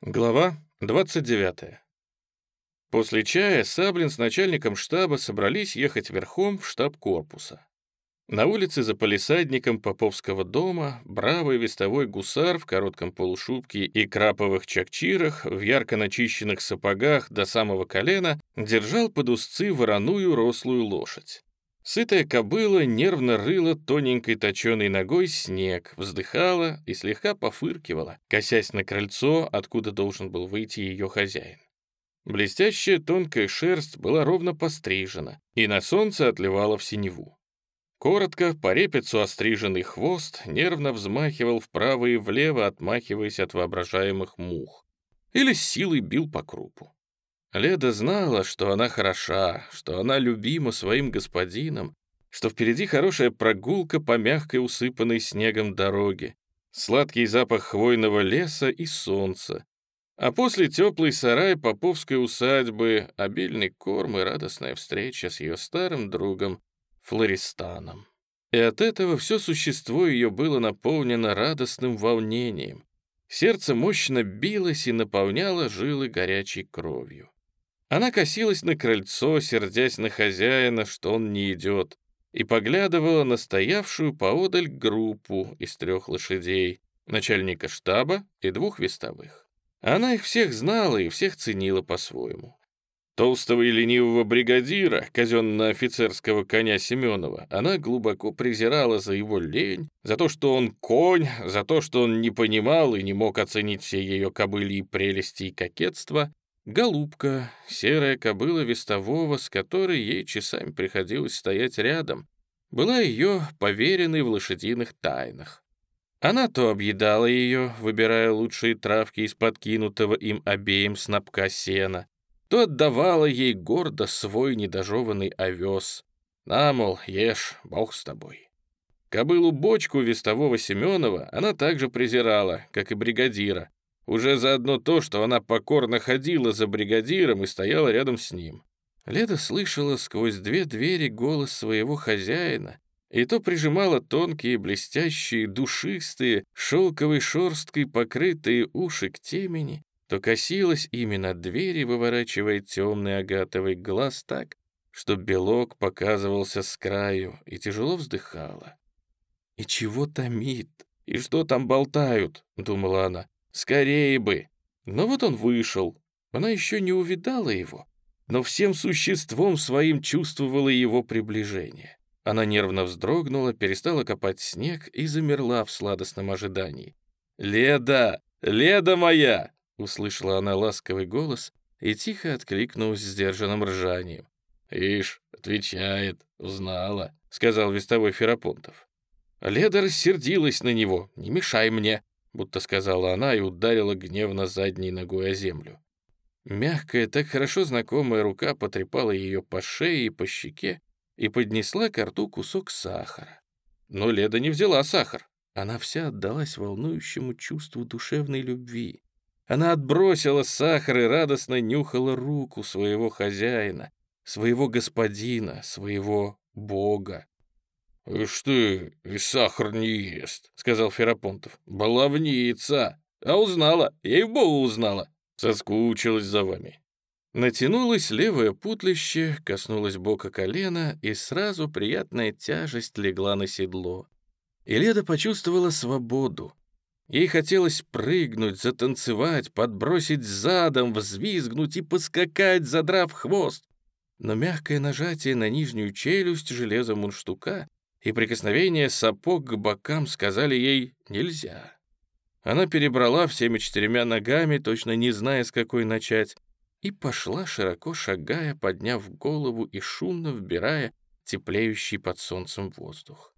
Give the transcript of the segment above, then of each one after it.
Глава 29. После чая Саблин с начальником штаба собрались ехать верхом в штаб корпуса. На улице за полисадником Поповского дома бравый вестовой гусар в коротком полушубке и краповых чакчирах, в ярко начищенных сапогах до самого колена, держал под узцы вороную рослую лошадь. Сытая кобыла нервно рыла тоненькой точеной ногой снег, вздыхала и слегка пофыркивала, косясь на крыльцо, откуда должен был выйти ее хозяин. Блестящая тонкая шерсть была ровно пострижена и на солнце отливала в синеву. Коротко, по репицу остриженный хвост нервно взмахивал вправо и влево, отмахиваясь от воображаемых мух. Или силой бил по крупу. Леда знала, что она хороша, что она любима своим господином, что впереди хорошая прогулка по мягкой усыпанной снегом дороге, сладкий запах хвойного леса и солнца, а после теплый сарай поповской усадьбы, обильный корм и радостная встреча с ее старым другом Флористаном. И от этого все существо ее было наполнено радостным волнением. Сердце мощно билось и наполняло жилы горячей кровью. Она косилась на крыльцо, сердясь на хозяина, что он не идет, и поглядывала на стоявшую поодаль группу из трех лошадей, начальника штаба и двух вестовых. Она их всех знала и всех ценила по-своему. Толстого и ленивого бригадира, казенно-офицерского коня Семенова, она глубоко презирала за его лень, за то, что он конь, за то, что он не понимал и не мог оценить все ее кобыли прелести и кокетства, Голубка, серая кобыла вестового, с которой ей часами приходилось стоять рядом, была ее поверенной в лошадиных тайнах. Она то объедала ее, выбирая лучшие травки из подкинутого им обеим снопка сена, то отдавала ей гордо свой недожеванный овес. На, мол, ешь, бог с тобой. Кобылу-бочку вестового Семенова она также презирала, как и бригадира, уже заодно то, что она покорно ходила за бригадиром и стояла рядом с ним. Леда слышала сквозь две двери голос своего хозяина, и то прижимала тонкие, блестящие, душистые, шелковой шерсткой покрытые уши к темени, то косилась именно двери, выворачивая темный агатовый глаз так, что белок показывался с краю и тяжело вздыхала. «И чего томит? И что там болтают?» — думала она. Скорее бы. Но вот он вышел. Она еще не увидала его, но всем существом своим чувствовала его приближение. Она нервно вздрогнула, перестала копать снег и замерла в сладостном ожидании. «Леда! Леда моя!» — услышала она ласковый голос и тихо откликнулась сдержанным ржанием. «Ишь, отвечает, узнала», — сказал вестовой Ферапонтов. Леда рассердилась на него. «Не мешай мне», будто сказала она и ударила гневно задней ногой о землю. Мягкая, так хорошо знакомая рука потрепала ее по шее и по щеке и поднесла к рту кусок сахара. Но Леда не взяла сахар. Она вся отдалась волнующему чувству душевной любви. Она отбросила сахар и радостно нюхала руку своего хозяина, своего господина, своего бога. «Ишь ты, и сахар не ест», — сказал Ферапонтов. «Баловница! А узнала, ей-богу узнала. Соскучилась за вами». Натянулось левое путлище, коснулось бока колена, и сразу приятная тяжесть легла на седло. И Леда почувствовала свободу. Ей хотелось прыгнуть, затанцевать, подбросить задом, взвизгнуть и поскакать, задрав хвост. Но мягкое нажатие на нижнюю челюсть железа мундштука и прикосновение сапог к бокам сказали ей «нельзя». Она перебрала всеми четырьмя ногами, точно не зная, с какой начать, и пошла, широко шагая, подняв голову и шумно вбирая теплеющий под солнцем воздух.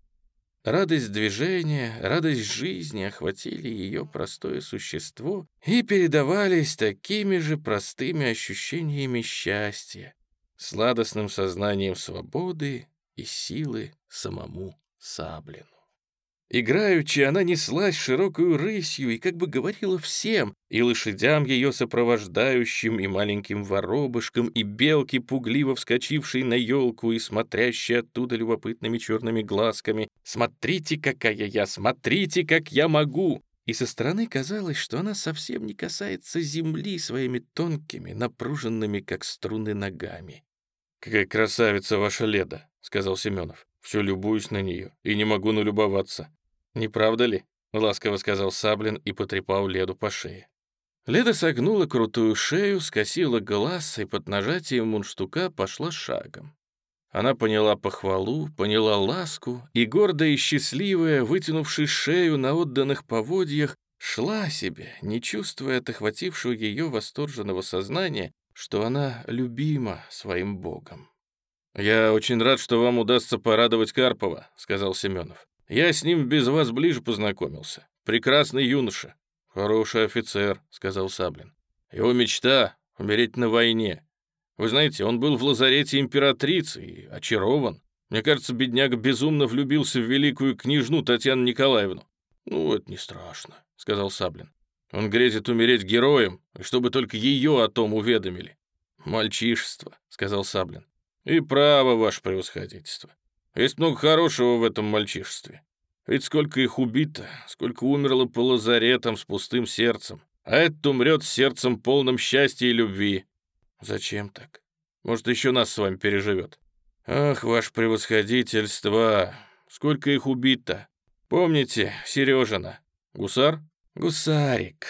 Радость движения, радость жизни охватили ее простое существо и передавались такими же простыми ощущениями счастья, сладостным сознанием свободы и силы самому Саблину. Играючи, она неслась широкую рысью и как бы говорила всем, и лошадям ее сопровождающим, и маленьким воробышкам, и белке, пугливо вскочившей на елку и смотрящей оттуда любопытными черными глазками. «Смотрите, какая я! Смотрите, как я могу!» и со стороны казалось, что она совсем не касается земли своими тонкими, напруженными, как струны, ногами. «Какая красавица ваша Леда», — сказал Семенов. «Все любуюсь на нее и не могу налюбоваться. Не правда ли?» — ласково сказал Саблин и потрепал Леду по шее. Леда согнула крутую шею, скосила глаз и под нажатием мунштука пошла шагом. Она поняла похвалу, поняла ласку, и гордая и счастливая, вытянувши шею на отданных поводьях, шла себе, не чувствуя от охватившего ее восторженного сознания, что она любима своим богом. «Я очень рад, что вам удастся порадовать Карпова», — сказал Семенов. «Я с ним без вас ближе познакомился. Прекрасный юноша». «Хороший офицер», — сказал Саблин. «Его мечта — умереть на войне. Вы знаете, он был в лазарете императрицы и очарован. Мне кажется, бедняга безумно влюбился в великую княжну Татьяну Николаевну. «Ну, это не страшно», — сказал Саблин. «Он грезит умереть героем, и чтобы только ее о том уведомили». «Мальчишество», — сказал Саблин. «И право, ваше превосходительство. Есть много хорошего в этом мальчишестве. Ведь сколько их убито, сколько умерло по лазаретам с пустым сердцем. А этот умрет с сердцем полным счастья и любви. «Зачем так? Может, еще нас с вами переживет?» «Ах, ваше превосходительство! Сколько их убито! Помните, Сережина? Гусар? Гусарик.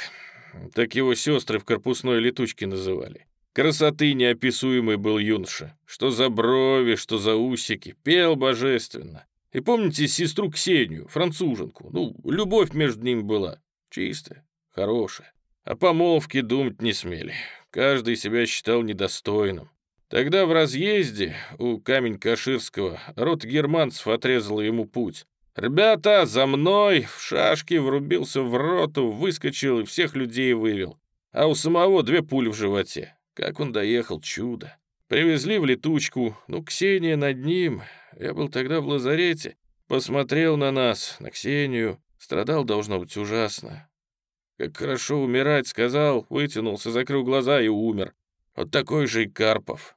Так его сестры в корпусной летучке называли. Красоты неописуемый был юноша. Что за брови, что за усики. Пел божественно. И помните сестру Ксению, француженку? Ну, любовь между ними была. Чистая, хорошая. О помолвке думать не смели. Каждый себя считал недостойным. Тогда в разъезде у Камень-Каширского рот германцев отрезала ему путь. «Ребята, за мной!» В шашки врубился в роту, выскочил и всех людей вывел. А у самого две пули в животе. Как он доехал, чудо. Привезли в летучку. Ну, Ксения над ним. Я был тогда в лазарете. Посмотрел на нас, на Ксению. Страдал, должно быть, ужасно. Как хорошо умирать, сказал, вытянулся, закрыл глаза и умер. Вот такой же и Карпов.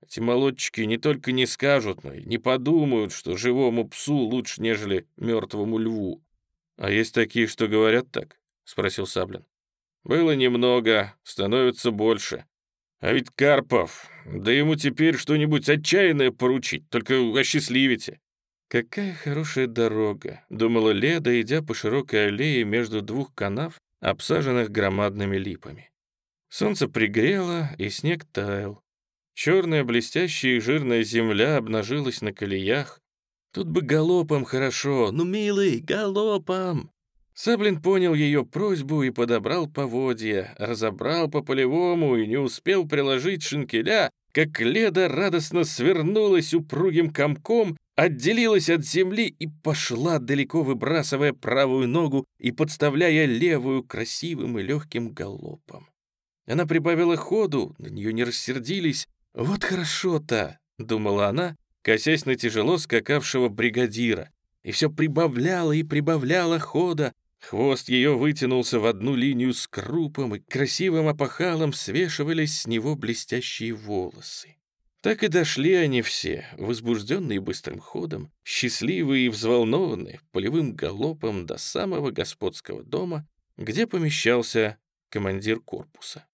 Эти молодчики не только не скажут, но и не подумают, что живому псу лучше, нежели мертвому льву. А есть такие, что говорят так? Спросил Саблин. Было немного, становится больше. А ведь Карпов, да ему теперь что-нибудь отчаянное поручить, только осчастливите. «Какая хорошая дорога», — думала Леда, идя по широкой аллее между двух канав обсаженных громадными липами. Солнце пригрело, и снег таял. Черная блестящая и жирная земля обнажилась на колеях. Тут бы галопом хорошо, ну, милый, галопом! Саблин понял ее просьбу и подобрал поводья, разобрал по полевому и не успел приложить шинкеля, как Леда радостно свернулась упругим комком отделилась от земли и пошла, далеко выбрасывая правую ногу и подставляя левую красивым и легким галопом. Она прибавила ходу, на нее не рассердились. «Вот хорошо-то!» — думала она, косясь на тяжело скакавшего бригадира. И все прибавляла и прибавляла хода. Хвост ее вытянулся в одну линию с крупом, и красивым опахалом свешивались с него блестящие волосы. Так и дошли они все, возбужденные быстрым ходом, счастливые и взволнованные, полевым галопом до самого господского дома, где помещался командир корпуса.